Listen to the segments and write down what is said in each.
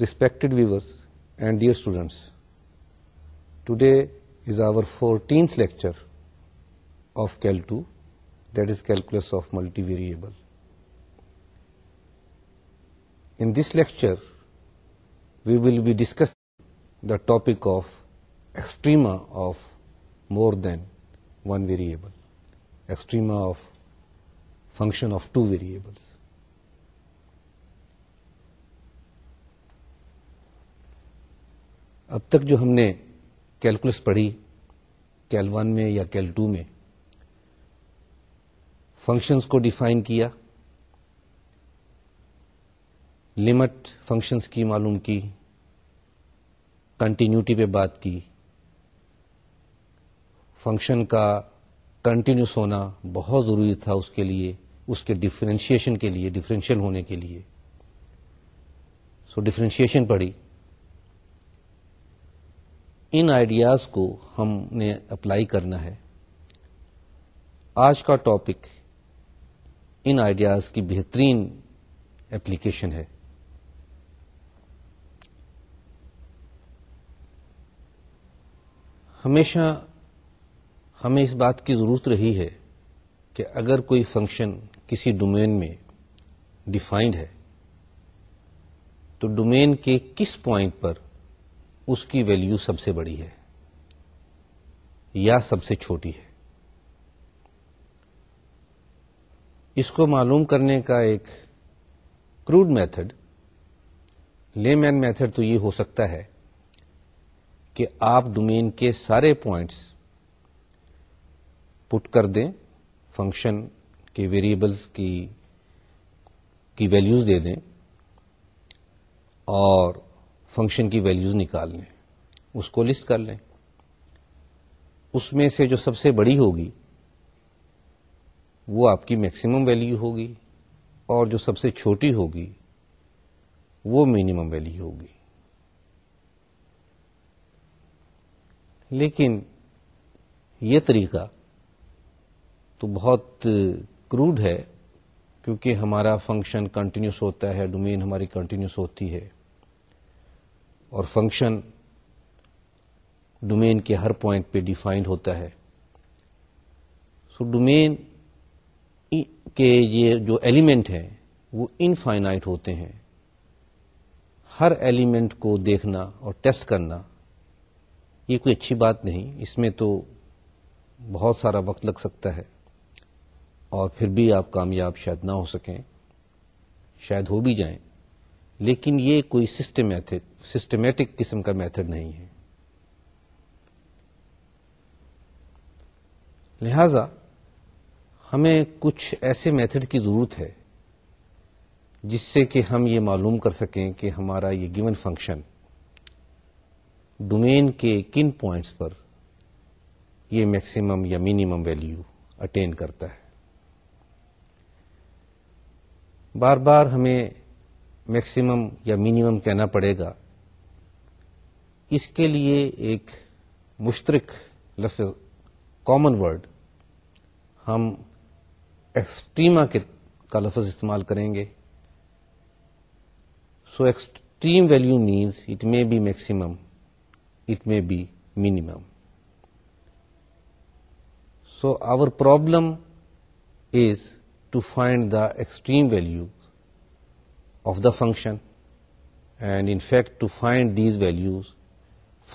Respected viewers and dear students, today is our 14th lecture of Cal 2, that is Calculus of Multivariable. In this lecture, we will be discussing the topic of extrema of more than one variable, extrema of function of two variables. اب تک جو ہم نے calculus پڑھی کیل one میں یا کیل two میں functions کو ڈیفائن کیا لمٹ فنکشنس کی معلوم کی کنٹینیوٹی پہ بات کی فنکشن کا کنٹینیوس ہونا بہت ضروری تھا اس کے لیے اس کے ڈفرینشیشن کے لیے ڈفرینشیل ہونے کے لیے سو ڈفرینشیشن پڑھی ان آئیڈیاز کو ہم نے اپلائی کرنا ہے آج کا ٹاپک ان آئیڈیاز کی بہترین اپلیکیشن ہے ہمیشہ ہمیں اس بات کی ضرورت رہی ہے کہ اگر کوئی فنکشن کسی ڈومین میں ڈیفائنڈ ہے تو ڈومین کے کس پوائنٹ پر اس کی ویلیو سب سے بڑی ہے یا سب سے چھوٹی ہے اس کو معلوم کرنے کا ایک crude method layman method تو یہ ہو سکتا ہے کہ آپ ڈومین کے سارے پوائنٹس پٹ کر دیں فنکشن کے ویریبلس کی ویلیوز دے دیں اور فنکشن کی ویلیوز نکال لیں اس کو لسٹ کر لیں اس میں سے جو سب سے بڑی ہوگی وہ آپ کی میکسیمم ویلیو ہوگی اور جو سب سے چھوٹی ہوگی وہ مینیمم ویلیو ہوگی لیکن یہ طریقہ تو بہت کروڈ ہے کیونکہ ہمارا فنکشن کنٹینیوس ہوتا ہے ڈومین ہماری کنٹینیوس ہوتی ہے اور فنکشن ڈومین کے ہر پوائنٹ پہ ڈیفائنڈ ہوتا ہے سو ڈومین کے یہ جو ایلیمنٹ ہیں وہ انفائنائٹ ہوتے ہیں ہر ایلیمنٹ کو دیکھنا اور ٹیسٹ کرنا یہ کوئی اچھی بات نہیں اس میں تو بہت سارا وقت لگ سکتا ہے اور پھر بھی آپ کامیاب شاید نہ ہو سکیں شاید ہو بھی جائیں لیکن یہ کوئی سسٹمیٹک سسٹمیٹک قسم کا میتھڈ نہیں ہے لہذا ہمیں کچھ ایسے میتھڈ کی ضرورت ہے جس سے کہ ہم یہ معلوم کر سکیں کہ ہمارا یہ گیون فنکشن ڈومین کے کن پوائنٹس پر یہ میکسیمم یا منیمم ویلیو اٹین کرتا ہے بار بار ہمیں میکسیمم یا منیمم کہنا پڑے گا اس کے لیے ایک مشترک لفظ کامن ورڈ ہم ایکسٹریما کے کا لفظ استعمال کریں گے so extreme value means it may be maximum it may be minimum so our problem is to find the extreme value of the function and in fact to find these values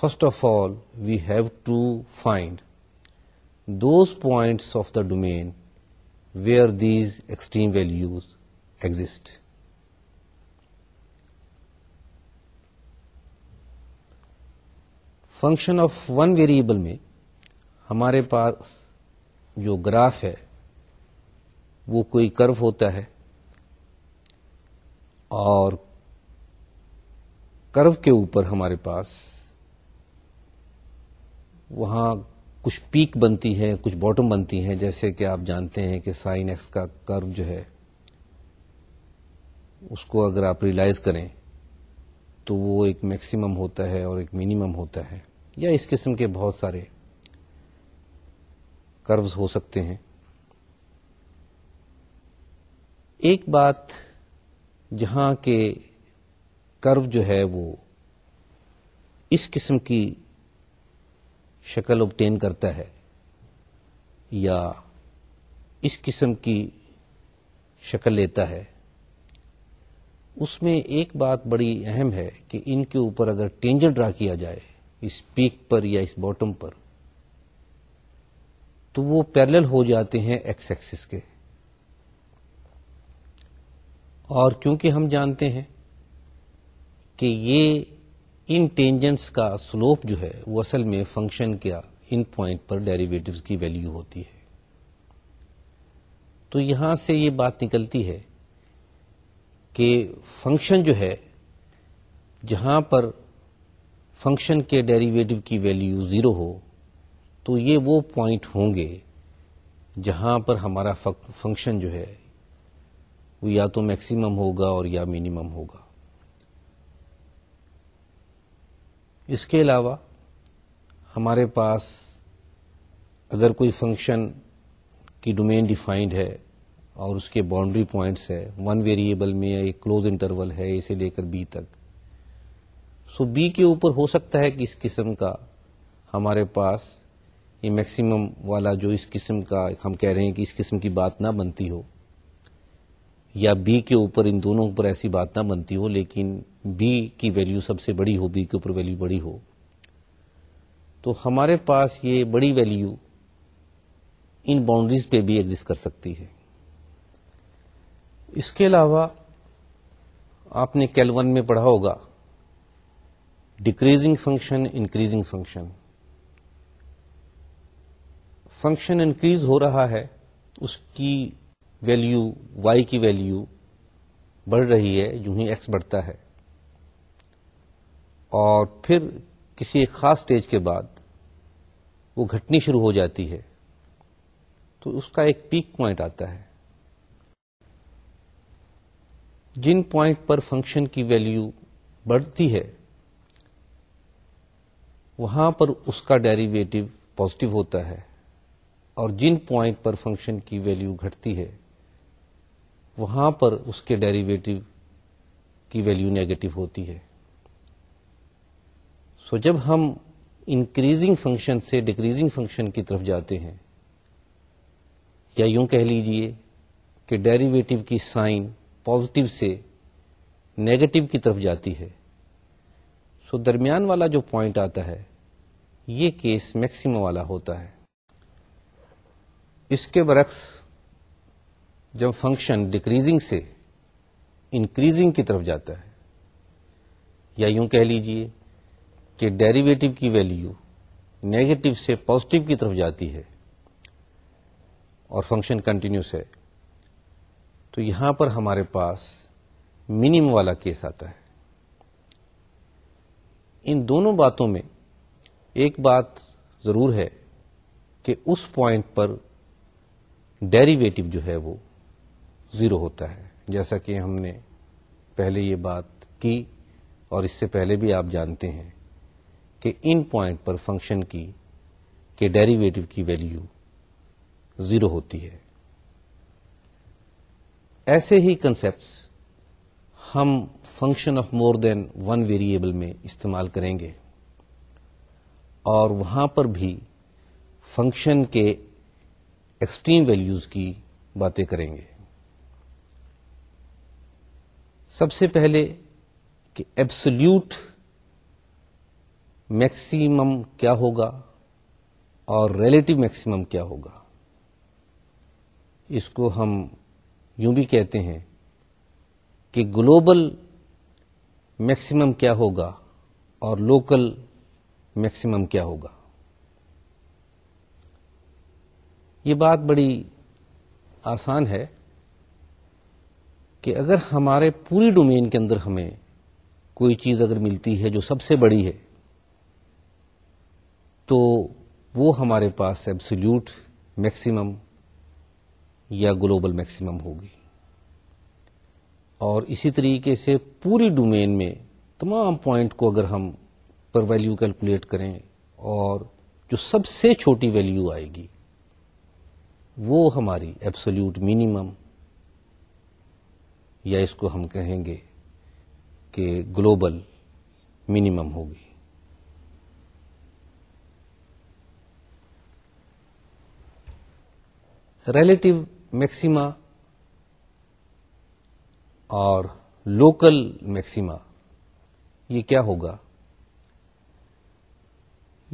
first of all we have to find those points of the domain where these extreme values exist function of one variable میں ہمارے پاس جو graph ہے وہ کوئی کرو ہوتا ہے اور کرو کے اوپر ہمارے پاس وہاں کچھ پیک بنتی ہے کچھ باٹم بنتی ہیں جیسے کہ آپ جانتے ہیں کہ سائن ایکس کا کرو جو ہے اس کو اگر آپ ریلائز کریں تو وہ ایک میکسیمم ہوتا ہے اور ایک منیمم ہوتا ہے یا اس قسم کے بہت سارے کروز ہو سکتے ہیں ایک بات جہاں کے کرو جو ہے وہ اس قسم کی شکل ابٹین کرتا ہے یا اس قسم کی شکل لیتا ہے اس میں ایک بات بڑی اہم ہے کہ ان کے اوپر اگر ٹینجر ڈرا کیا جائے اس پیک پر یا اس باٹم پر تو وہ پیرل ہو جاتے ہیں ایکس ایکسس کے اور کیونکہ ہم جانتے ہیں کہ یہ ان ٹینجنس کا سلوپ جو ہے وہ اصل میں فنکشن کیا ان پوائنٹ پر ڈیریویٹوز کی ویلیو ہوتی ہے تو یہاں سے یہ بات نکلتی ہے کہ فنکشن جو ہے جہاں پر فنکشن کے ڈیریویٹو کی ویلیو زیرو ہو تو یہ وہ پوائنٹ ہوں گے جہاں پر ہمارا فنکشن جو ہے وہ یا تو میکسیمم ہوگا اور یا منیمم ہوگا اس کے علاوہ ہمارے پاس اگر کوئی فنکشن کی ڈومین ڈیفائنڈ ہے اور اس کے باؤنڈری پوائنٹس ہے ون ویریبل میں یا کلوز انٹرول ہے اسے لے کر بی تک سو بی کے اوپر ہو سکتا ہے کہ اس قسم کا ہمارے پاس یہ میکسیمم والا جو اس قسم کا ہم کہہ رہے ہیں کہ اس قسم کی بات نہ بنتی ہو یا بی کے اوپر ان دونوں پر ایسی بات نہ بنتی ہو لیکن بی کی ویلیو سب سے بڑی ہو بی کے اوپر ویلیو بڑی ہو تو ہمارے پاس یہ بڑی ویلیو ان باؤنڈریز پہ بھی ایگزٹ کر سکتی ہے اس کے علاوہ آپ نے کیلون میں پڑھا ہوگا decreasing function increasing function function increase ہو رہا ہے اس کی ویلیو وائی کی ویلیو بڑھ رہی ہے یوں ہی ایکس بڑھتا ہے اور پھر کسی خاص اسٹیج کے بعد وہ گھٹنی شروع ہو جاتی ہے تو اس کا ایک پیک پوائنٹ آتا ہے جن پوائنٹ پر فنکشن کی ویلیو بڑھتی ہے وہاں پر اس کا ڈیریویٹو پوزیٹو ہوتا ہے اور جن پوائنٹ پر فنکشن کی ویلیو گھٹتی ہے وہاں پر اس کے ڈیریویٹو کی ویلیو نیگیٹو ہوتی ہے سو so جب ہم انکریزنگ فنکشن سے ڈیکریزنگ فنکشن کی طرف جاتے ہیں یا یوں کہہ لیجئے کہ ڈیریویٹو کی سائن پوزیٹو سے نیگیٹو کی طرف جاتی ہے سو so درمیان والا جو پوائنٹ آتا ہے یہ کیس میکسیمم والا ہوتا ہے اس کے برعکس جب فنکشن ڈیکریزنگ سے انکریزنگ کی طرف جاتا ہے یا یوں کہہ لیجئے کہ ڈیریویٹو کی ویلیو نیگیٹو سے پازیٹو کی طرف جاتی ہے اور فنکشن کنٹینیوس ہے تو یہاں پر ہمارے پاس منیم والا کیس آتا ہے ان دونوں باتوں میں ایک بات ضرور ہے کہ اس پوائنٹ پر ڈیریویٹو جو ہے وہ زیرو ہوتا ہے جیسا کہ ہم نے پہلے یہ بات کی اور اس سے پہلے بھی آپ جانتے ہیں کہ ان پوائنٹ پر فنکشن کی کے ڈیریویٹو کی ویلیو زیرو ہوتی ہے ایسے ہی کنسپٹس ہم function of more than one variable میں استعمال کریں گے اور وہاں پر بھی فنکشن کے ایکسٹریم ویلیوز کی باتیں کریں گے سب سے پہلے کہ ایبسلیوٹ میکسیمم کیا ہوگا اور ریلیٹو میکسیمم کیا ہوگا اس کو ہم یوں بھی کہتے ہیں کہ گلوبل میکسیمم کیا ہوگا اور لوکل میکسیمم کیا ہوگا یہ بات بڑی آسان ہے کہ اگر ہمارے پوری ڈومین کے اندر ہمیں کوئی چیز اگر ملتی ہے جو سب سے بڑی ہے تو وہ ہمارے پاس ایبسلیوٹ میکسیمم یا گلوبل میکسیمم ہوگی اور اسی طریقے سے پوری ڈومین میں تمام پوائنٹ کو اگر ہم پر ویلیو کیلکولیٹ کریں اور جو سب سے چھوٹی ویلیو آئے گی وہ ہماری ایبسلیوٹ مینیمم یا اس کو ہم کہیں گے کہ گلوبل منیمم ہوگی ریلیٹو میکسیما اور لوکل میکسیما یہ کیا ہوگا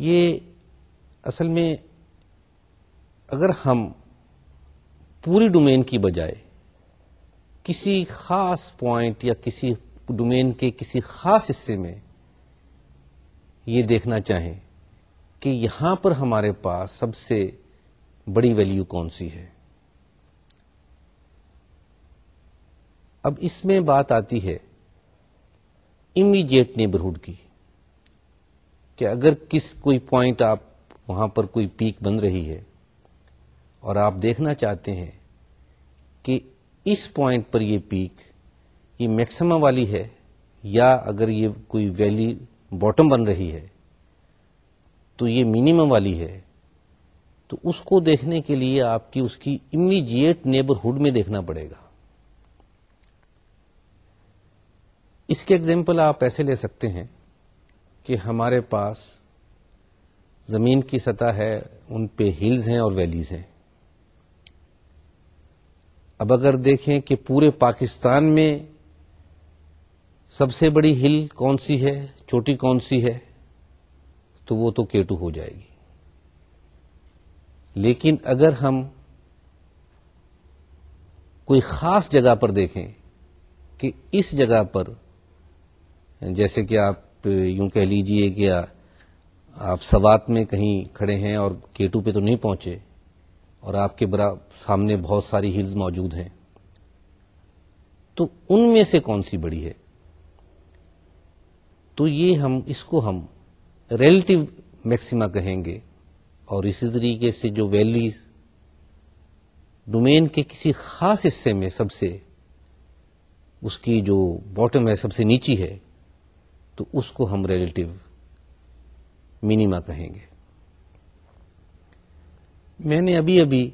یہ اصل میں اگر ہم پوری ڈومین کی بجائے کسی خاص پوائنٹ یا کسی ڈومین کے کسی خاص حصے میں یہ دیکھنا چاہیں کہ یہاں پر ہمارے پاس سب سے بڑی ویلیو کون سی ہے اب اس میں بات آتی ہے امیڈیٹ نیبرہڈ کی کہ اگر کس کوئی پوائنٹ آپ وہاں پر کوئی پیک بن رہی ہے اور آپ دیکھنا چاہتے ہیں کہ اس پوائنٹ پر یہ پیک یہ میکسیمم والی ہے یا اگر یہ کوئی ویلی باٹم بن رہی ہے تو یہ منیمم والی ہے تو اس کو دیکھنے کے لیے آپ کی اس کی امیجیٹ نیبرہڈ میں دیکھنا پڑے گا اس کے ایگزامپل آپ ایسے لے سکتے ہیں کہ ہمارے پاس زمین کی سطح ہے ان پہ ہلز ہیں اور ویلیز ہیں اب اگر دیکھیں کہ پورے پاکستان میں سب سے بڑی ہل کون سی ہے چوٹی کون سی ہے تو وہ تو کیٹو ہو جائے گی لیکن اگر ہم کوئی خاص جگہ پر دیکھیں کہ اس جگہ پر جیسے کہ آپ یوں کہہ لیجئے کہ آپ سوات میں کہیں کھڑے ہیں اور کیٹو پہ تو نہیں پہنچے اور آپ کے برا سامنے بہت ساری ہلز موجود ہیں تو ان میں سے کون سی بڑی ہے تو یہ ہم اس کو ہم ریلیٹو میکسیما کہیں گے اور اسی طریقے سے جو ویلیز ڈومین کے کسی خاص حصے میں سب سے اس کی جو باٹم ہے سب سے نیچی ہے تو اس کو ہم ریلیٹو مینیما کہیں گے میں نے ابھی ابھی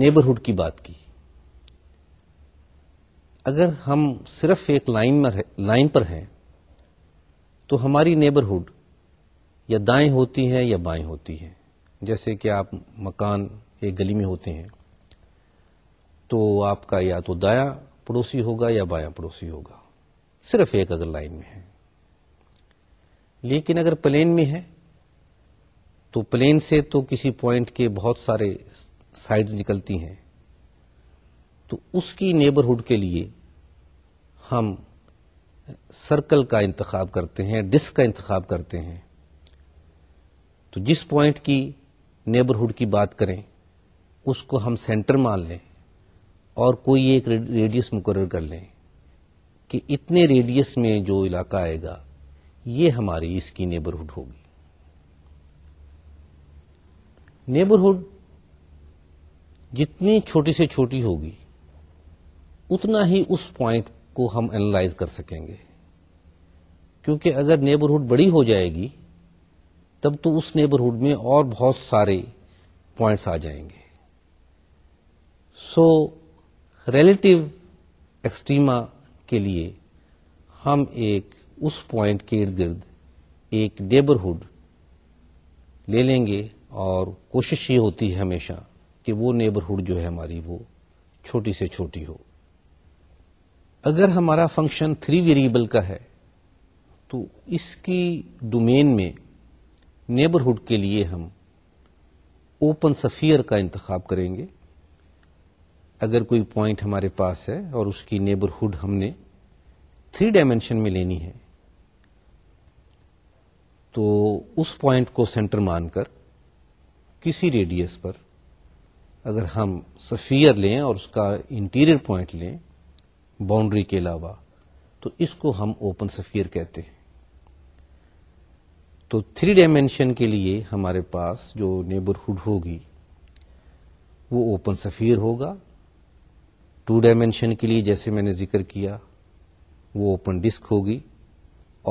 نیبرہڈ کی بات کی اگر ہم صرف ایک لائن لائن پر ہیں تو ہماری نیبرہڈ یا دائیں ہوتی ہیں یا بائیں ہوتی ہیں جیسے کہ آپ مکان ایک گلی میں ہوتے ہیں تو آپ کا یا تو دایاں پڑوسی ہوگا یا بایاں پڑوسی ہوگا صرف ایک اگر لائن میں ہے لیکن اگر پلین میں ہے تو پلین سے تو کسی پوائنٹ کے بہت سارے سائڈ نکلتی ہیں تو اس کی نیبرہڈ کے لیے ہم سرکل کا انتخاب کرتے ہیں ڈسک کا انتخاب کرتے ہیں تو جس پوائنٹ کی نیبرہڈ کی بات کریں اس کو ہم سینٹر مان لیں اور کوئی ایک ریڈیس مقرر کر لیں کہ اتنے ریڈیس میں جو علاقہ آئے گا یہ ہماری اس کی نیبرہڈ ہوگی نیبرہڈ جتنی چھوٹی سے چھوٹی ہوگی اتنا ہی اس پوائنٹ کو ہم اینالائز کر سکیں گے کیونکہ اگر نیبرہڈ بڑی ہو جائے گی تب تو اس نیبرہڈ میں اور بہت سارے پوائنٹس آ جائیں گے سو ریلیٹو ایکسٹریما کے لیے ہم ایک اس پوائنٹ کے ارد گرد ایک نیبرہڈ لے لیں گے اور کوشش یہ ہوتی ہے ہمیشہ کہ وہ نیبرہڈ جو ہے ہماری وہ چھوٹی سے چھوٹی ہو اگر ہمارا فنکشن تھری ویریبل کا ہے تو اس کی ڈومین میں نیبرہڈ کے لیے ہم اوپن سفیر کا انتخاب کریں گے اگر کوئی پوائنٹ ہمارے پاس ہے اور اس کی نیبرہڈ ہم نے تھری ڈائمینشن میں لینی ہے تو اس پوائنٹ کو سینٹر مان کر کسی ریڈیس پر اگر ہم سفیر لیں اور اس کا انٹیریئر پوائنٹ لیں باؤنڈری کے علاوہ تو اس کو ہم اوپن سفیر کہتے ہیں تو تھری ڈائمینشن کے لیے ہمارے پاس جو نیبرہڈ ہوگی وہ اوپن سفیر ہوگا ٹو ڈائمینشن کے لیے جیسے میں نے ذکر کیا وہ اوپن ڈسک ہوگی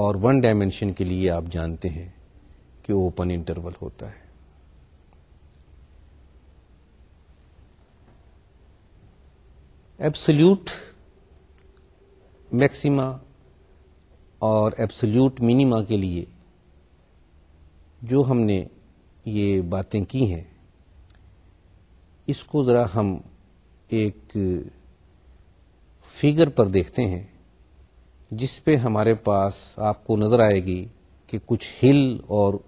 اور ون ڈائمینشن کے لیے آپ جانتے ہیں کہ اوپن انٹرول ہوتا ہے ایبسلیوٹ میکسیما اور ایبسلیوٹ مینیما کے لیے جو ہم نے یہ باتیں کی ہیں اس کو ذرا ہم ایک فگر پر دیکھتے ہیں جس پہ ہمارے پاس آپ کو نظر آئے گی کہ کچھ ہل اور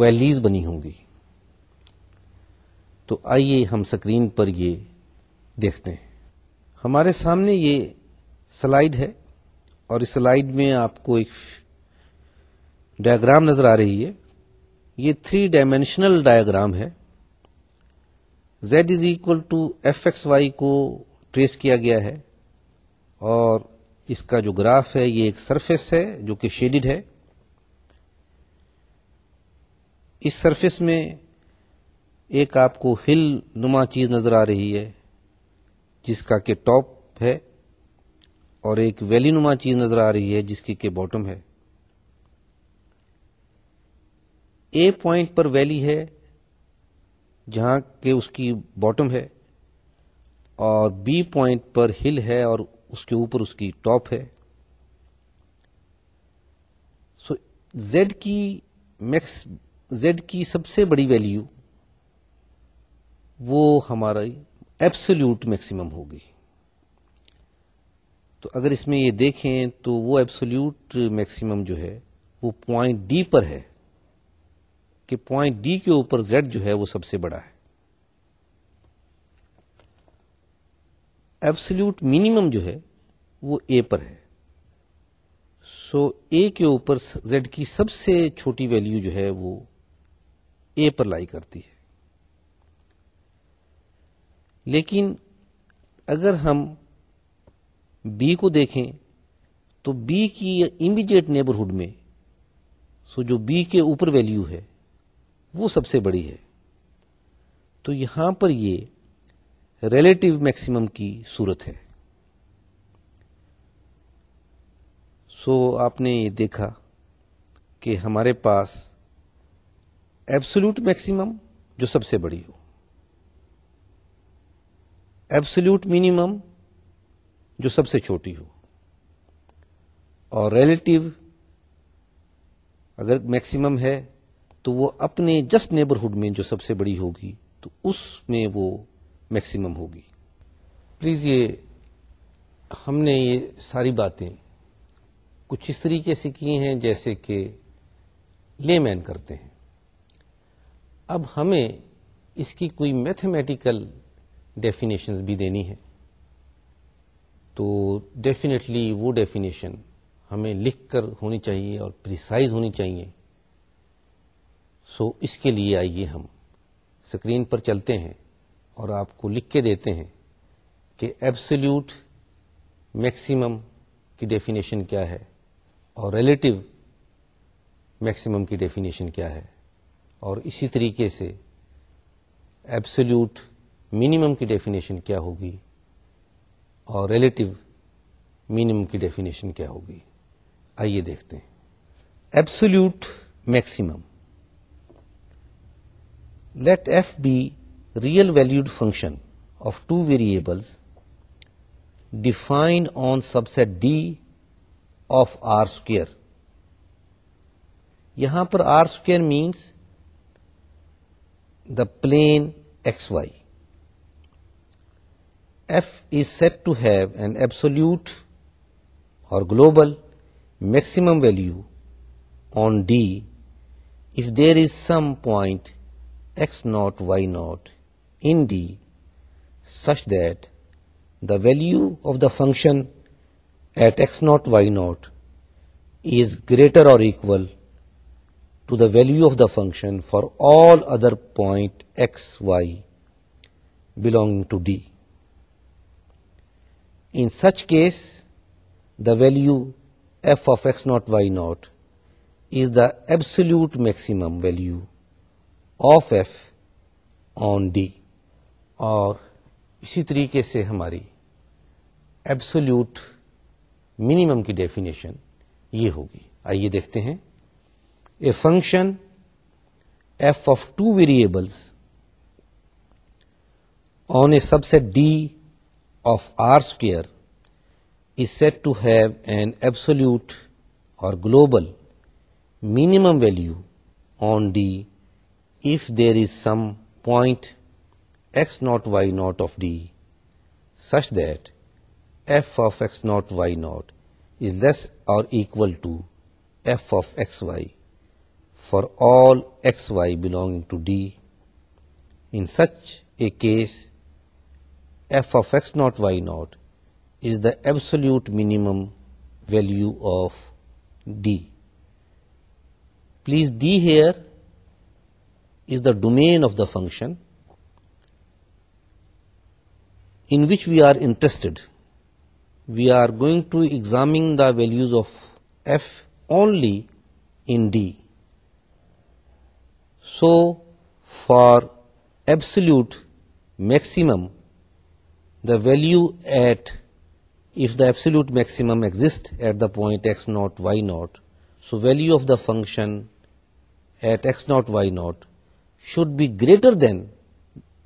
ویلیز بنی ہوں گی تو آئیے ہم سکرین پر یہ دیکھتے ہیں ہمارے سامنے یہ سلائڈ ہے اور اس سلائڈ میں آپ کو ایک ڈائگرام نظر آ رہی ہے یہ تھری ڈائمینشنل ڈایاگرام ہے Z is equal to F X Y کو ٹریس کیا گیا ہے اور اس کا جو گراف ہے یہ ایک سرفیس ہے جو کہ شیڈڈ ہے اس سرفیس میں ایک آپ کو ہل نما چیز نظر آ رہی ہے جس کا کہ ٹاپ ہے اور ایک ویلی نما چیز نظر آ رہی ہے جس کی کہ باٹم ہے اے پوائنٹ پر ویلی ہے جہاں کے اس کی باٹم ہے اور بی پوائنٹ پر ہل ہے اور اس کے اوپر اس کی ٹاپ ہے سو زیڈ کی میکس زیڈ کی سب سے بڑی ویلیو وہ ہماری ایبسولوٹ میکسیمم ہوگی تو اگر اس میں یہ دیکھیں تو وہ ایبسولوٹ میکسیمم جو ہے وہ پوائنٹ ڈی پر ہے کہ پوائنٹ ڈی کے اوپر زیڈ جو ہے وہ سب سے بڑا ہے ایبسولوٹ مینیمم جو ہے وہ اے پر ہے سو اے کے اوپر زیڈ کی سب سے چھوٹی ویلیو جو ہے وہ اے پر لائی کرتی ہے لیکن اگر ہم بی کو دیکھیں تو بی کی امیڈیٹ نیبرہڈ میں سو جو بی کے اوپر ویلیو ہے وہ سب سے بڑی ہے تو یہاں پر یہ ریلیٹو میکسیمم کی صورت ہے سو آپ نے یہ دیکھا کہ ہمارے پاس ایبسولوٹ میکسیمم جو سب سے بڑی ہو ایبسلیوٹ مینیمم جو سب سے چھوٹی ہو اور ریلیٹو اگر میکسیمم ہے تو وہ اپنے جسٹ نیبرہڈ میں جو سب سے بڑی ہوگی تو اس میں وہ میکسیمم ہوگی پلیز یہ ہم نے یہ ساری باتیں کچھ اس طریقے سے کی ہیں جیسے کہ لے مین کرتے ہیں اب ہمیں اس کی کوئی میتھمیٹیکل ڈیفینیشنز بھی دینی ہیں تو ڈیفینیٹلی وہ ڈیفینیشن ہمیں لکھ کر ہونی چاہیے اور پریسائز ہونی چاہیے سو اس کے لیے آئیے ہم اسکرین پر چلتے ہیں اور آپ کو لکھ کے دیتے ہیں کہ ایبسلیوٹ میکسیمم کی ڈیفینیشن کیا ہے اور ریلیٹو میکسیمم کی ڈیفینیشن کیا ہے اور اسی طریقے سے ایبسلیوٹ مینیمم کی ڈیفینیشن کیا ہوگی اور ریلیٹو مینیمم کی ڈیفینیشن کیا ہوگی آئیے دیکھتے ہیں absolute maximum let F be real valued function of two variables define on subset D of R square یہاں پر R square minus the plane X Y F is said to have an absolute or global maximum value on D if there is some point x0, y0 in D such that the value of the function at x0, y0 is greater or equal to the value of the function for all other point x, y belonging to D. Such case the value F of X naught Y naught is the absolute maximum value of F on D اور اسی طریقے سے ہماری absolute minimum کی definition یہ ہوگی آئیے دیکھتے ہیں a function F of two variables on a subset D of R square is said to have an absolute or global minimum value on D if there is some point x naught y naught of D such that f of x naught y naught is less or equal to f of x y for all x y belonging to D. In such a case, f of x naught y naught is the absolute minimum value of D. Please, D here is the domain of the function in which we are interested. We are going to examine the values of f only in D. So, for absolute maximum the value at, if the absolute maximum exists at the point x naught, y naught, so value of the function at x naught, y naught should be greater than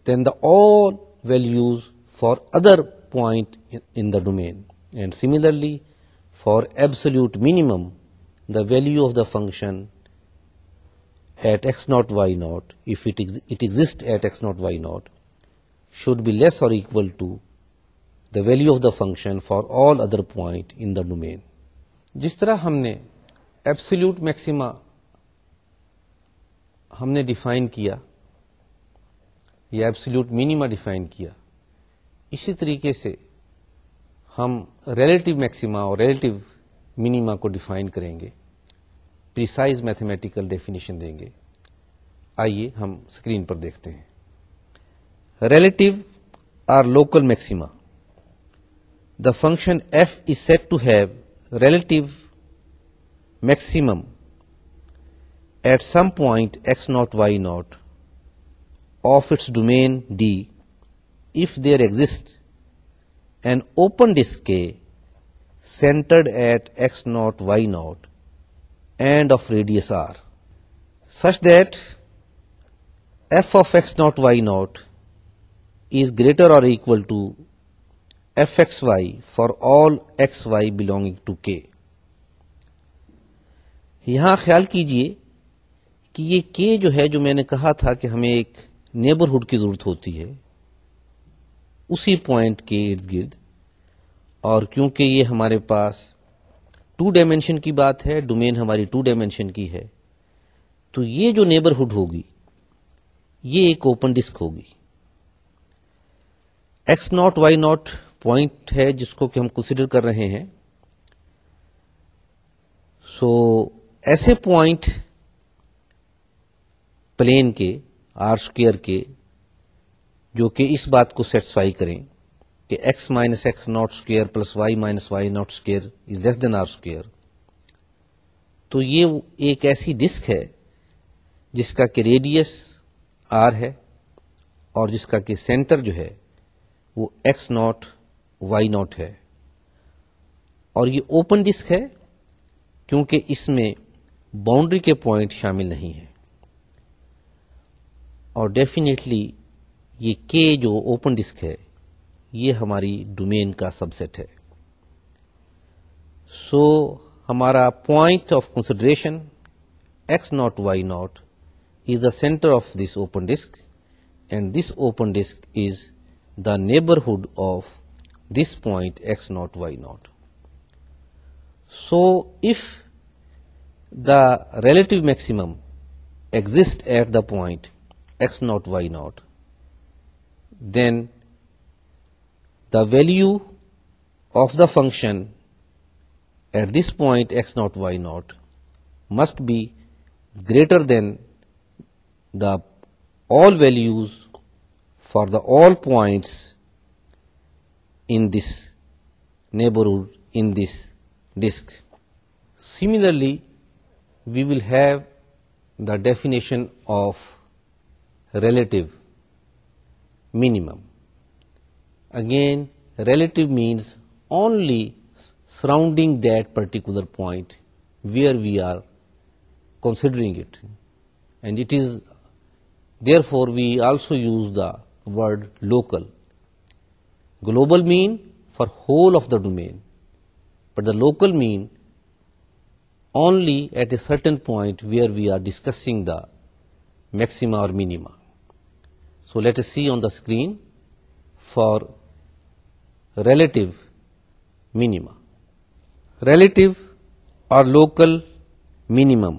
the all values for other point in the domain. And similarly, for absolute minimum, the value of the function at x naught, y naught, if it exists at x naught, y naught, should be less or equal to the value of the function for all other point in the domain جس طرح ہم نے absolute maxima ہم نے define کیا یا absolute minima define کیا اسی طریقے سے ہم ریلیٹو میکسیما اور ریلیٹو مینیما کو ڈیفائن کریں گے پریسائز میتھمیٹیکل ڈیفینیشن دیں گے آئیے ہم اسکرین پر دیکھتے ہیں relative or local maxima the function f is said to have relative maximum at some point x0, y0 of its domain D if there exists an open disk K centered at x0, y0 and of radius R, such that f of x0, y0 is greater or equal to F X Y for all X Y belonging to K یہاں خیال کیجئے کہ یہ کے جو ہے جو میں نے کہا تھا کہ ہمیں ایک نیبرہڈ کی ضرورت ہوتی ہے اسی پوائنٹ کے ارد گرد اور کیونکہ یہ ہمارے پاس ٹو ڈائمینشن کی بات ہے ڈومین ہماری ٹو ڈائمینشن کی ہے تو یہ جو نیبرہڈ ہوگی یہ ایک اوپن ڈسک ہوگی X naught Y naught point ہے جس کو کہ ہم کنسیڈر کر رہے ہیں سو ایسے پوائنٹ پلین کے آر اسکوئر کے جو کہ اس بات کو سیٹسفائی کریں کہ X minus X naught square plus Y minus Y naught square is less than R square تو یہ ایک ایسی ڈسک ہے جس کا کہ ریڈیس آر ہے اور جس کا کہ سینٹر جو ہے وہ ایکس ناٹ وائی ناٹ ہے اور یہ اوپن ڈسک ہے کیونکہ اس میں باؤنڈری کے پوائنٹ شامل نہیں ہے اور ڈیفینیٹلی یہ کے جو اوپن ڈسک ہے یہ ہماری ڈومین کا سب سیٹ ہے سو ہمارا point of consideration X naught Y naught is the centre of this open disk and this open disk is the neighbourhood of this point x0, y0. So, if the relative maximum exists at the point x0, y0, then the value of the function at this point x0, y0 must be greater than the all values for the all points in this neighborhood, in this disk. Similarly, we will have the definition of relative minimum. Again, relative means only surrounding that particular point where we are considering it, and it is therefore we also use the word local. Global mean for whole of the domain but the local mean only at a certain point where we are discussing the maxima اور minima so let us see on the screen for relative minima relative اور local minimum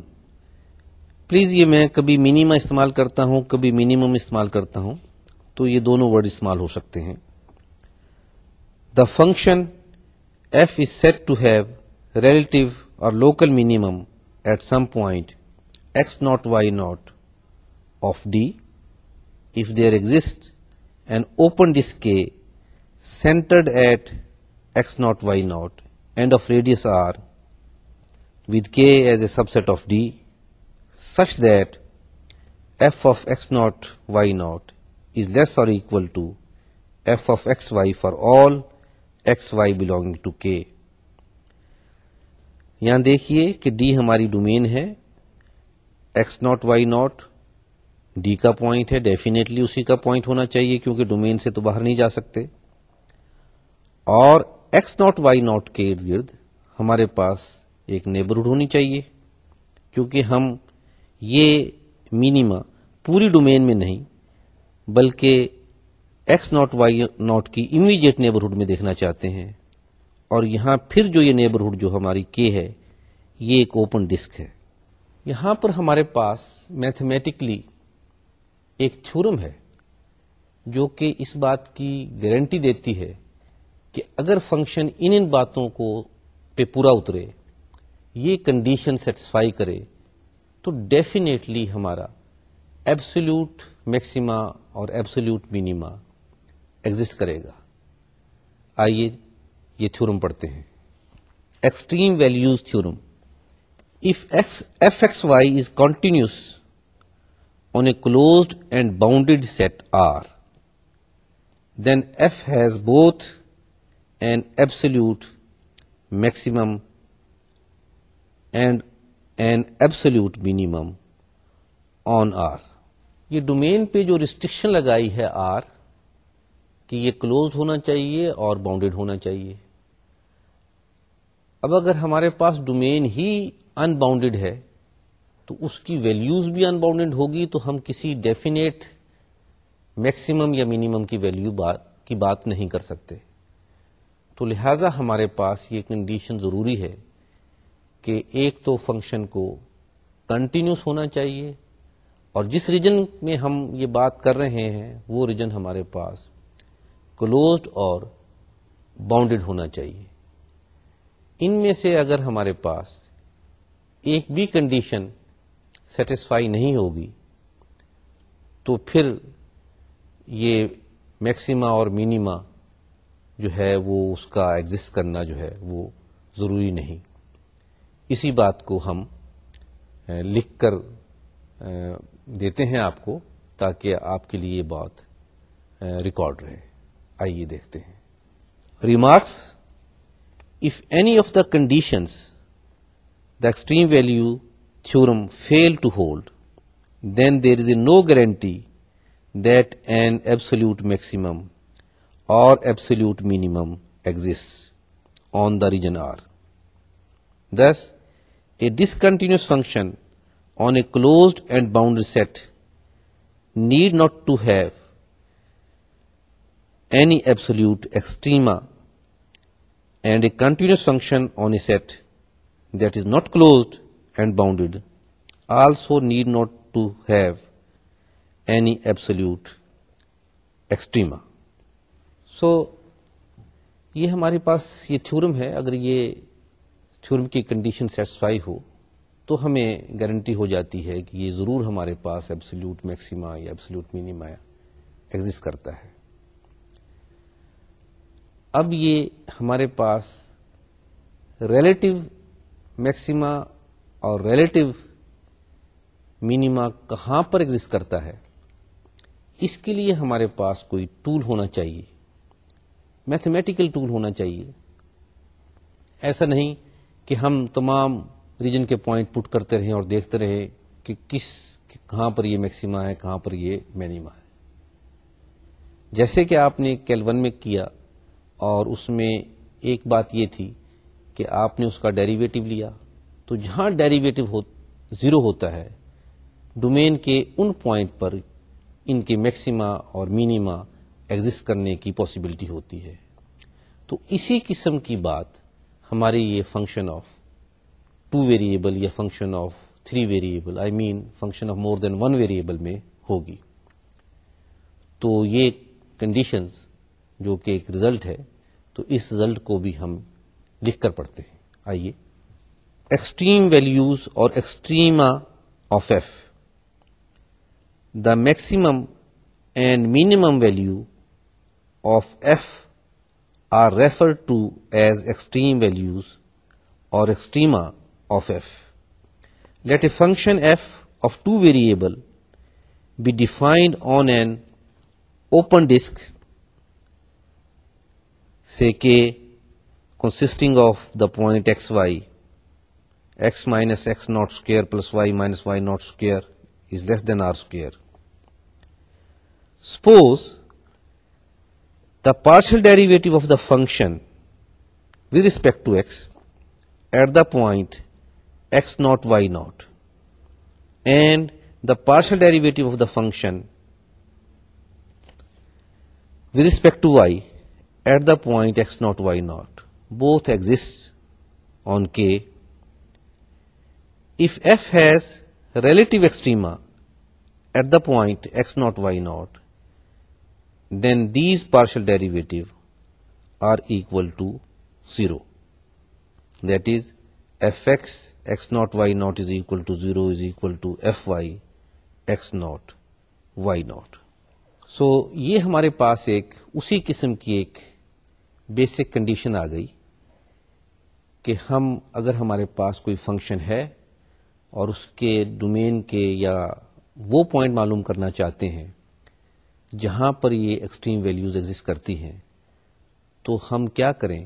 please یہ میں کبھی minima استعمال کرتا ہوں کبھی minimum استعمال کرتا ہوں تو یہ دونوں ورڈ استعمال ہو سکتے ہیں The function f is said to have relative or local minimum at some point x0, y0 of D if there exists an open disk K centered at x0, y0 and of radius R with K as a subset of D such that f of x0, y0 is less or equal to f of xy for all X Y belong to K یہاں دیکھیے کہ D ہماری domain ہے X naught Y naught D کا point ہے definitely اسی کا point ہونا چاہیے کیونکہ ڈومین سے تو باہر نہیں جا سکتے اور ایکس ناٹ وائی ناٹ کے ارد گرد ہمارے پاس ایک نیبرہڈ ہونی چاہیے کیونکہ ہم یہ مینیما پوری ڈومین میں نہیں بلکہ ایکس ناٹ وائی ناٹ کی امیجیٹ نیبرہڈ میں دیکھنا چاہتے ہیں اور یہاں پھر جو یہ نیبرہڈ جو ہماری کے ہے یہ ایک اوپن ڈسک ہے یہاں پر ہمارے پاس میتھمیٹکلی ایک تھورم ہے جو کہ اس بات کی گارنٹی دیتی ہے کہ اگر فنکشن ان ان باتوں کو پہ پورا اترے یہ کنڈیشن سیٹسفائی کرے تو ڈیفینیٹلی ہمارا ایبسلیوٹ میکسیما اور ایبسلیوٹ مینیما ایگزٹ کرے گا آئیے یہ تھورم پڑھتے ہیں extreme values theorem if F X Y is continuous on a closed and bounded set R then F has both and absolute maximum absolute minimum on R یہ domain پہ جو restriction لگائی ہے آر کہ یہ close ہونا چاہیے اور باؤنڈیڈ ہونا چاہیے اب اگر ہمارے پاس ڈومین ہی ان باؤنڈیڈ ہے تو اس کی ویلیوز بھی ان باؤنڈیڈ ہوگی تو ہم کسی ڈیفینیٹ میکسیمم یا منیمم کی ویلیو کی بات نہیں کر سکتے تو لہذا ہمارے پاس یہ کنڈیشن ضروری ہے کہ ایک تو فنکشن کو کنٹینیوس ہونا چاہیے اور جس ریجن میں ہم یہ بات کر رہے ہیں وہ ریجن ہمارے پاس کلوزڈ اور باؤنڈڈ ہونا چاہیے ان میں سے اگر ہمارے پاس ایک بھی کنڈیشن سیٹسفائی نہیں ہوگی تو پھر یہ میکسیما اور مینیما جو ہے وہ اس کا ایگزٹ کرنا جو ہے وہ ضروری نہیں اسی بات کو ہم لکھ کر دیتے ہیں آپ کو تاکہ آپ کے لیے یہ بات ریکارڈ رہے آئیے دیکھتے ہیں remarks if any of the conditions the extreme value theorem fail to hold then there is a no guarantee that an absolute maximum اور absolute minimum exist on the region R this a discontinuous function on a closed and boundary set need not to have any absolute extrema and a continuous function on a set that is not closed and bounded also need not to have any absolute extrema. So, یہ ہمارے پاس یہ theorem ہے اگر یہ theorem کی condition satisfy ہو تو ہمیں گارنٹی ہو جاتی ہے کہ یہ ضرور ہمارے پاس ایبسلیوٹ میکسیما یا ایبسلیوٹ مینیما ایگزٹ کرتا ہے اب یہ ہمارے پاس ریلیٹو میکسیما اور ریلیٹو مینیما کہاں پر ایگزٹ کرتا ہے اس کے لیے ہمارے پاس کوئی ٹول ہونا چاہیے میتھمیٹیکل ٹول ہونا چاہیے ایسا نہیں کہ ہم تمام ریجن کے پوائنٹ پٹ کرتے رہیں اور دیکھتے رہے کہ کس کہاں پر یہ میکسیما ہے کہاں پر یہ مینیما ہے جیسے کہ آپ نے کیلون میں کیا اور اس میں ایک بات یہ تھی کہ آپ نے اس کا ڈیریویٹو لیا تو جہاں ڈیریویٹو ہو زیرو ہوتا ہے ڈومین کے ان پوائنٹ پر ان کے میکسیما اور مینیما ایگزٹ کرنے کی پاسبلٹی ہوتی ہے تو اسی قسم کی بات ہمارے یہ فنکشن آف ٹو ویریبل یا function of three variable I mean function of more than one variable میں ہوگی تو یہ کنڈیشنز جو کہ ایک ریزلٹ ہے تو اس رزلٹ کو بھی ہم لکھ کر پڑھتے ہیں آئیے ایکسٹریم ویلوز اور extrema of F the maximum and minimum value of F are refer to as extreme values اور extrema of F let a function F of two variable be defined on an open disk say k consisting of the point xy, x minus x naught square plus y minus y naught square is less than r square. Suppose the partial derivative of the function with respect to x at the point x naught y naught and the partial derivative of the function with respect to y at the point X naught Y naught both exist on K F F has relative extrema at the point X naught Y naught then these partial derivative are equal to zero that is F X X naught Y naught is equal to zero is equal to F Y X naught y naught so یہ ہمارے پاس ایک اسی قسم کی ایک basic condition آ گئی کہ ہم اگر ہمارے پاس کوئی فنکشن ہے اور اس کے ڈومین کے یا وہ پوائنٹ معلوم کرنا چاہتے ہیں جہاں پر یہ ایکسٹریم ویلیوز ایگزٹ کرتی ہیں تو ہم کیا کریں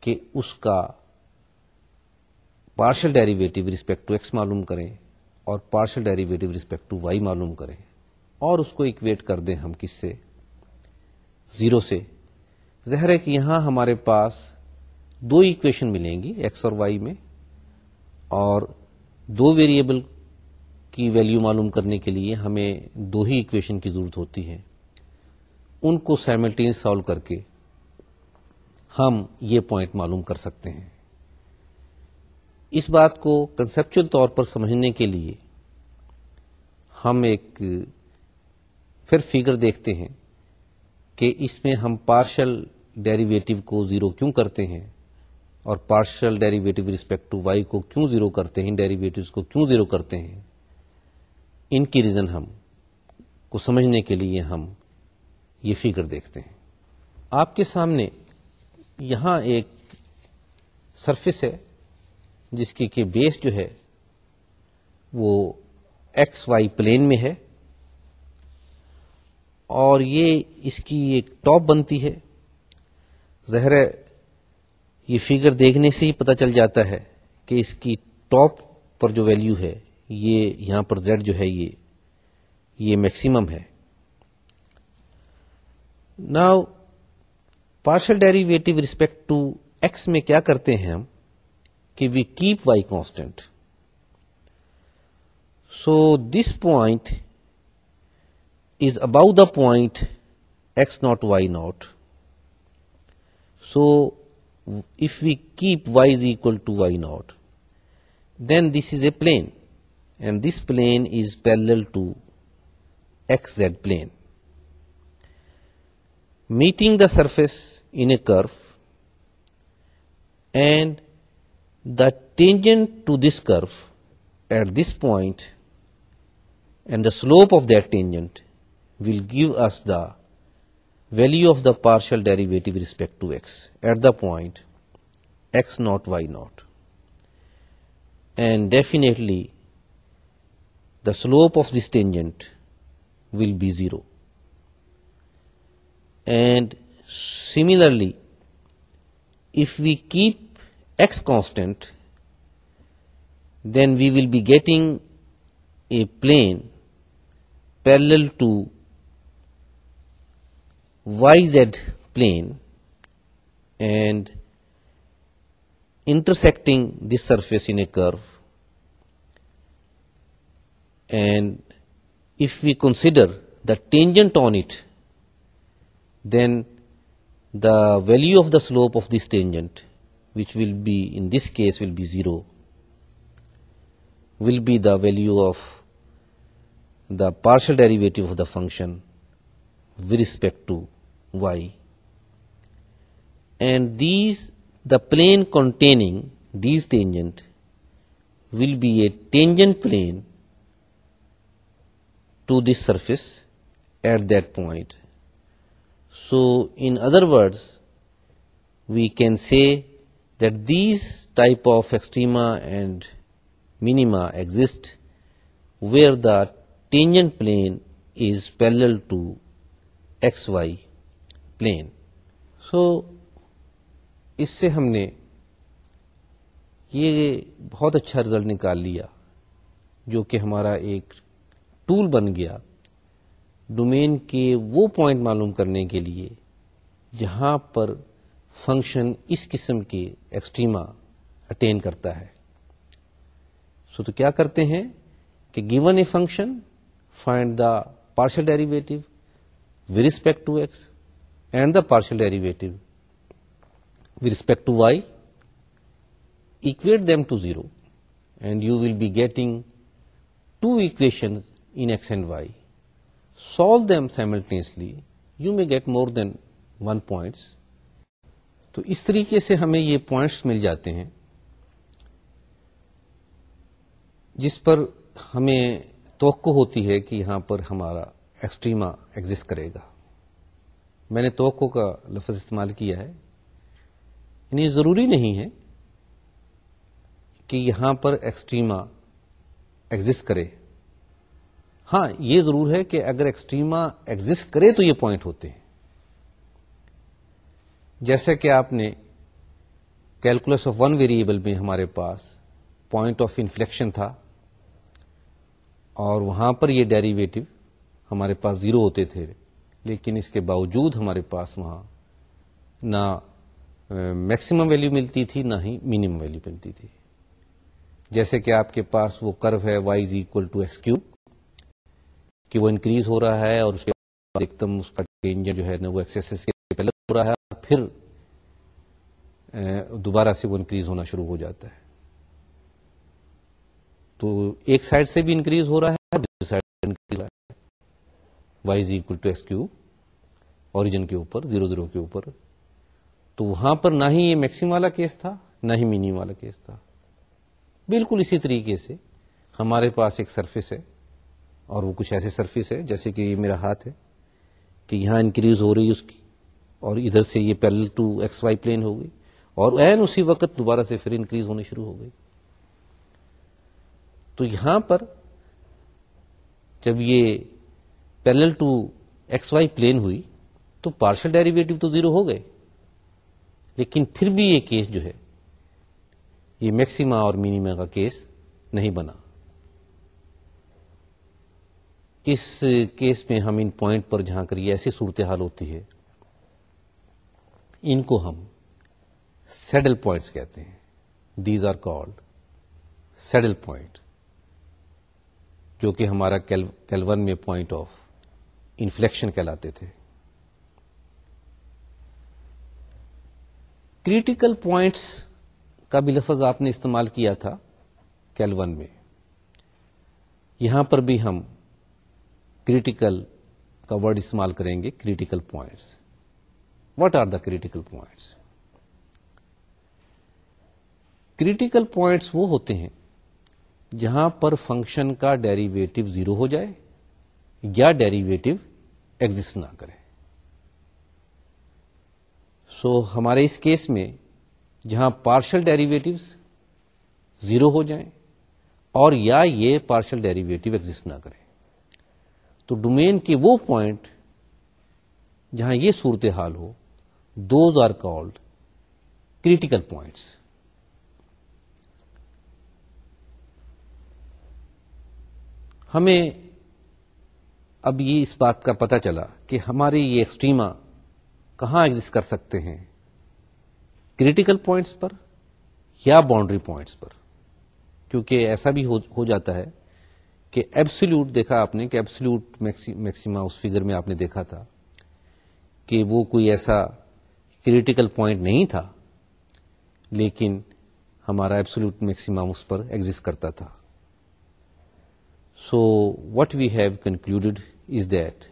کہ اس کا partial derivative respect to x معلوم کریں اور partial derivative respect to y معلوم کریں اور اس کو اکویٹ کر دیں ہم کس سے زیرو سے ظہر ہے کہ یہاں ہمارے پاس دو اکویشن ملیں گی ایکس اور وائی میں اور دو ویریبل کی ویلیو معلوم کرنے کے لیے ہمیں دو ہی اکویشن کی ضرورت ہوتی ہے ان کو سیملٹی سالو کر کے ہم یہ پوائنٹ معلوم کر سکتے ہیں اس بات کو کنسپچل طور پر سمجھنے کے لیے ہم ایک پھر فگر دیکھتے ہیں کہ اس میں ہم پارشل ڈیریویٹو کو زیرو کیوں کرتے ہیں اور partial derivative respect to y کو کیوں زیرو کرتے ہیں ڈیریویٹوز کو کیوں زیرو کرتے ہیں ان کی ریزن ہم کو سمجھنے کے لیے ہم یہ فگر دیکھتے ہیں آپ کے سامنے یہاں ایک سرفس ہے جس کی کہ بیس جو ہے وہ ایکس وائی پلین میں ہے اور یہ اس کی ایک ٹاپ بنتی ہے زہر یہ فگر دیکھنے سے ہی پتہ چل جاتا ہے کہ اس کی ٹاپ پر جو ویلیو ہے یہ یہاں پر زیڈ جو ہے یہ یہ میکسیمم ہے now partial derivative respect to X میں کیا کرتے ہیں ہم کہ we keep Y constant so this point is above the point X naught Y naught So if we keep y is equal to y naught, then this is a plane, and this plane is parallel to xz plane. Meeting the surface in a curve, and the tangent to this curve at this point and the slope of that tangent will give us the value of the partial derivative with respect to x at the point x naught y naught, and definitely the slope of this tangent will be 0. And similarly, if we keep x constant, then we will be getting a plane parallel to YZ plane and intersecting this surface in a curve, and if we consider the tangent on it, then the value of the slope of this tangent, which will be in this case will be 0, will be the value of the partial derivative of the function with respect to y, and the plane containing these tangent will be a tangent plane to this surface at that point. So, in other words, we can say that these type of extrema and minima exist where the tangent plane is parallel to xy plane so اس سے ہم نے یہ بہت اچھا result نکال لیا جو کہ ہمارا ایک ٹول بن گیا ڈومین کے وہ پوائنٹ معلوم کرنے کے لیے جہاں پر فنکشن اس قسم کے ایکسٹریما اٹین کرتا ہے سو تو کیا کرتے ہیں کہ given a function find the partial derivative with respect to X and the partial derivative with respect to Y equate them to zero and you will be getting two equations in X and Y solve them simultaneously you may get more than one points تو اس طریقے سے ہمیں یہ points مل جاتے ہیں جس پر ہمیں توقع ہوتی ہے کہ یہاں پر ہمارا ایکسٹریما ایگزٹ کرے گا میں نے توقع کا لفظ استعمال کیا ہے یعنی ضروری نہیں ہے کہ یہاں پر ایکسٹریما ایگزٹ کرے ہاں یہ ضرور ہے کہ اگر ایکسٹریما ایگزٹ کرے تو یہ پوائنٹ ہوتے ہیں جیسے کہ آپ نے کیلکولس آف ون ویریبل میں ہمارے پاس پوائنٹ آف انفلیکشن تھا اور وہاں پر یہ ڈیریویٹو ہمارے پاس زیرو ہوتے تھے لیکن اس کے باوجود ہمارے پاس وہاں نہ میکسیمم ویلیو ملتی تھی نہ ہی منیمم ویلیو ملتی تھی جیسے کہ آپ کے پاس وہ کرو ہے is equal to X cube کہ وہ انکریز ہو رہا ہے اور اس کے بعد ایک دم اس کا چینج جو ہے نا وہ ایکس کے پہلے ہو رہا ہے اور پھر دوبارہ سے وہ انکریز ہونا شروع ہو جاتا ہے تو ایک سائڈ سے بھی انکریز ہو رہا ہے دوسری سائڈ انکریز ہو رہا ہے is equal to X origin کے اوپر زیرو زیرو کے اوپر تو وہاں پر نہ ہی یہ میکسیم والا کیس تھا نہ ہی مینی والا کیس تھا بالکل اسی طریقے سے ہمارے پاس ایک سرفیس ہے اور وہ کچھ ایسے سرفیس ہے جیسے کہ یہ میرا ہاتھ ہے کہ یہاں انکریز ہو رہی ہے اس کی اور ادھر سے یہ parallel to X Y plane ہو گئی اور این اسی وقت دوبارہ سے پھر انکریز ہونے شروع ہو گئی تو یہاں پر جب یہ parallel to X Y plane ہوئی تو پارشل ڈیریویٹو تو زیرو ہو گئے لیکن پھر بھی یہ کیس جو ہے یہ میکسیما اور مینیما کا کیس نہیں بنا اس کیس میں ہم ان پوائنٹ پر جہاں کر یہ ایسی صورتحال ہوتی ہے ان کو ہم سیڈل پوائنٹس کہتے ہیں these are called saddle point جو کہ ہمارا کیلون میں پوائنٹ آف انفلیکشن کہلاتے تھے کریٹیکل پوائنٹس کا بھی لفظ آپ نے استعمال کیا تھا کیلون میں یہاں پر بھی ہم کریٹیکل کا ورڈ استعمال کریں گے critical points what are the critical points critical points وہ ہوتے ہیں جہاں پر فنکشن کا ڈیریویٹو زیرو ہو جائے یا ڈیریویٹو ایگزٹ نہ کرے سو ہمارے اس کیس میں جہاں پارشل ڈیریویٹوز زیرو ہو جائیں اور یا یہ پارشل ڈیریویٹو ایگزٹ نہ کرے تو ڈومین کے وہ پوائنٹ جہاں یہ صورتحال ہو those are called critical points ہمیں اب یہ اس بات کا پتہ چلا کہ ہماری یہ ایکسٹریما کہاں ایگزٹ کر سکتے ہیں کریٹیکل پوائنٹس پر یا باؤنڈری پوائنٹس پر کیونکہ ایسا بھی ہو جاتا ہے کہ ایبسلیوٹ دیکھا آپ نے کہ ایبسلیوٹ میکسیما اس فگر میں آپ نے دیکھا تھا کہ وہ کوئی ایسا کریٹیکل پوائنٹ نہیں تھا لیکن ہمارا ایبسلیوٹ میکسیمم اس پر ایگزٹ کرتا تھا so what have concluded that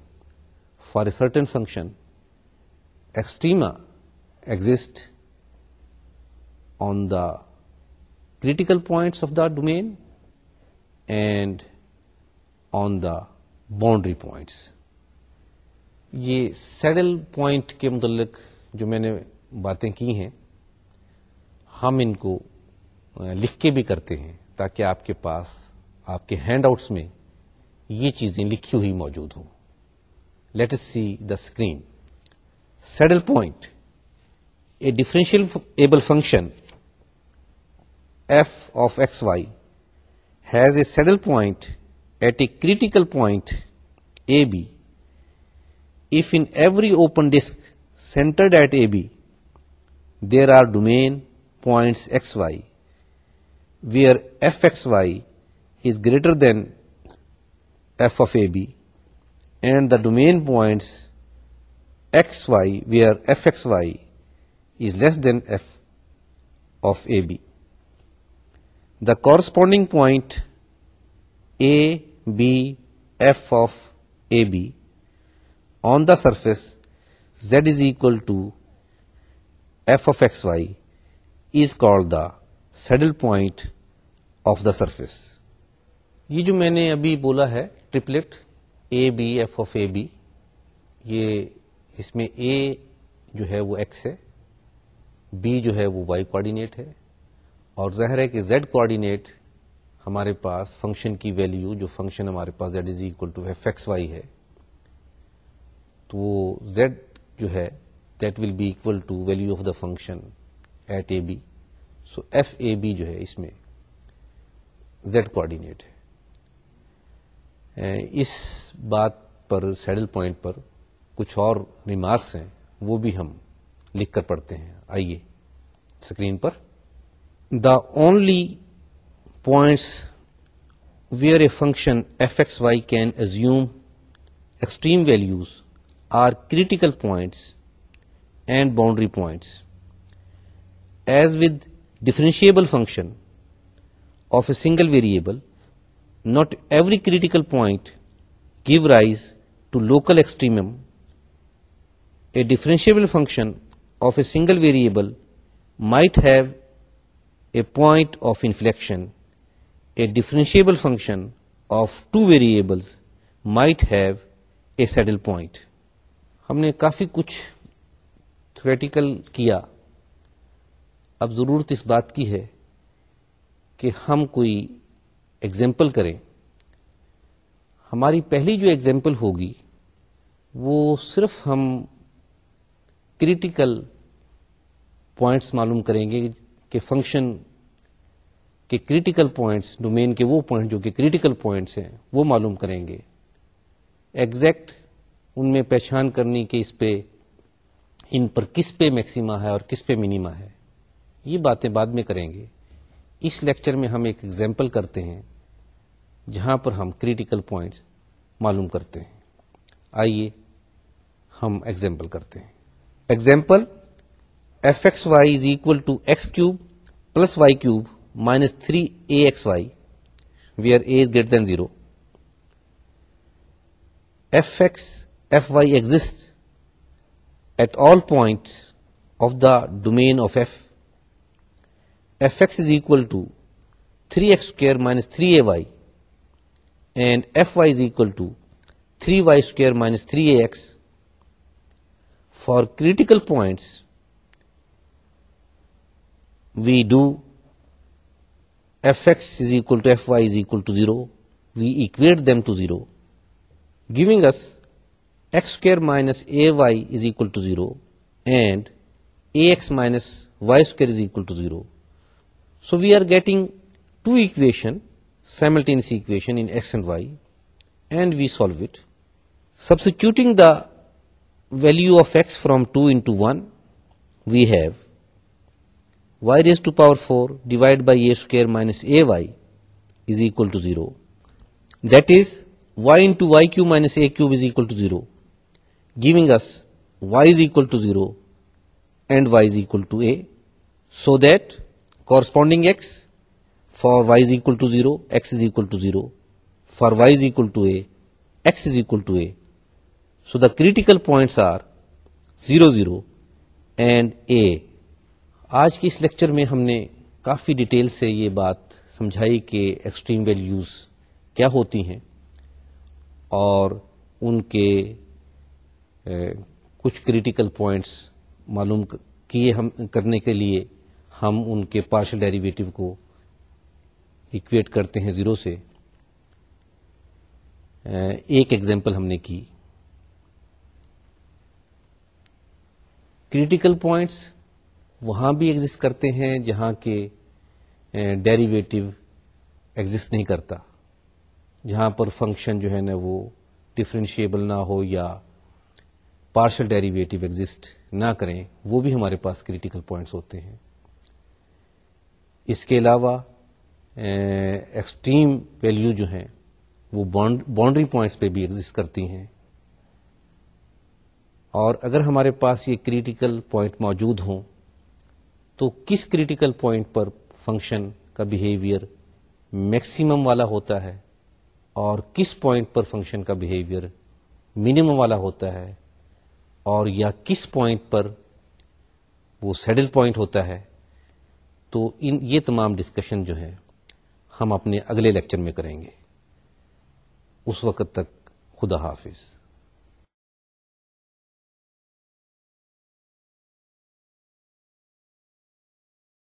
for a certain function extrema exist on the critical points of the domain and on the boundary points یہ سیڈل پوائنٹ کے متعلق جو میں نے باتیں کی ہیں ہم ان کو لکھ کے بھی کرتے ہیں تاکہ آپ کے پاس آپ کے ہینڈ آؤٹس میں یہ چیزیں لکھی ہوئی موجود ہوں let see the screen saddle point a differentiable function f of x y has a saddle point at a critical point a b if in every open disk centered at a b there are domain points x y where f x y is greater than f of a b and the domain points x y where f s y is less than f of a corresponding point a b f of a b on the surface z is equal to f f x y is called the saddle point of the surface یہ جو میں نے ابھی بولا ہے triplet a b f of a b یہ اس میں اے جو ہے وہ ایکس ہے بی جو ہے وہ وائی کوآڈینیٹ ہے اور ظاہر ہے کہ زیڈ کوآڈینیٹ ہمارے پاس فنکشن کی ویلیو جو فنکشن ہمارے پاس Z is equal to F X Y ہے تو وہ زیڈ جو ہے that will be equal to value of the function at A B so F A B جو ہے اس میں زیڈ کوآڈینیٹ ہے اس بات پر سیڈل پوائنٹ پر کچھ اور ریمارکس ہیں وہ بھی ہم لکھ کر پڑھتے ہیں آئیے screen per the only points where a function f x y can assume extreme values are critical points and boundary points as with differentiable function of a single variable not every critical point give rise to local extremum, a differentiable function of a single variable might have a point of inflection, a differentiable function of two variables might have a saddle point. ہم نے کافی کچھ theoretical کیا اب ضرورت اس بات کی ہے کہ ہم کوئی ایگزامپل کریں ہماری پہلی جو ایگزامپل ہوگی وہ صرف ہم کریٹیکل پوائنٹس معلوم کریں گے کہ فنکشن کے کریٹیکل پوائنٹس ڈومین کے وہ پوائنٹ جو کہ کریٹیکل پوائنٹس ہیں وہ معلوم کریں گے ایگزیکٹ ان میں پہچان کرنی کہ اس پہ ان پر کس پہ میکسیما ہے اور کس پہ منیما ہے یہ باتیں بعد میں کریں گے اس لیکچر میں ہم ایک ایگزامپل کرتے ہیں جہاں پر ہم کریٹیکل پوائنٹس معلوم کرتے ہیں آئیے ہم ایگزامپل کرتے ہیں example f x y is equal to x cube plus y cube minus three a x y where a greater than zero f x f y exist at all point of the domain of f f x is equal to three x square minus three a y and fy is equal to 3y square minus 3ax for critical points, we do fx is equal to fy is equal to 0. We equate them to 0, giving us x square minus ay is equal to 0 and ax minus y square is equal to 0. So we are getting two equations simultaneous equation in x and y, and we solve it. Substituting the value of x from 2 into 1, we have y raised to power 4 divided by a square minus ay is equal to 0. That is, y into y cube minus a cube is equal to 0, giving us y is equal to 0 and y is equal to a, so that corresponding x for y is equal to zero x is equal to zero for y is equal to a x is equal to a so the critical points are zero zero and a آج کے اس lecture میں ہم نے کافی detail سے یہ بات سمجھائی کہ ایکسٹریم ویلیوز کیا ہوتی ہیں اور ان کے کچھ کریٹیکل پوائنٹس معلوم کیے ہم کرنے کے لیے ہم ان کے پارشل ڈیریویٹو کو اکویٹ کرتے ہیں زیرو سے ایک ایگزامپل ہم نے کی کریٹیکل پوائنٹس وہاں بھی ایگزٹ کرتے ہیں جہاں کے ڈیریویٹو ایگزٹ نہیں کرتا جہاں پر فنکشن جو ہے نا وہ ڈفرینشیبل نہ ہو یا پارشل ڈیریویٹو ایگزٹ نہ کریں وہ بھی ہمارے پاس کریٹیکل پوائنٹس ہوتے ہیں اس کے علاوہ ایکسٹریم ویلیو جو ہیں وہ باؤنڈری پوائنٹس پہ بھی ایگزٹ کرتی ہیں اور اگر ہمارے پاس یہ کریٹیکل پوائنٹ موجود ہوں تو کس کریٹیکل پوائنٹ پر فنکشن کا بیہیویئر میکسیمم والا ہوتا ہے اور کس پوائنٹ پر فنکشن کا بیہیویئر منیمم والا ہوتا ہے اور یا کس پوائنٹ پر وہ سیڈل پوائنٹ ہوتا ہے تو ان یہ تمام ڈسکشن جو ہیں ہم اپنے اگلے لیکچر میں کریں گے اس وقت تک خدا حافظ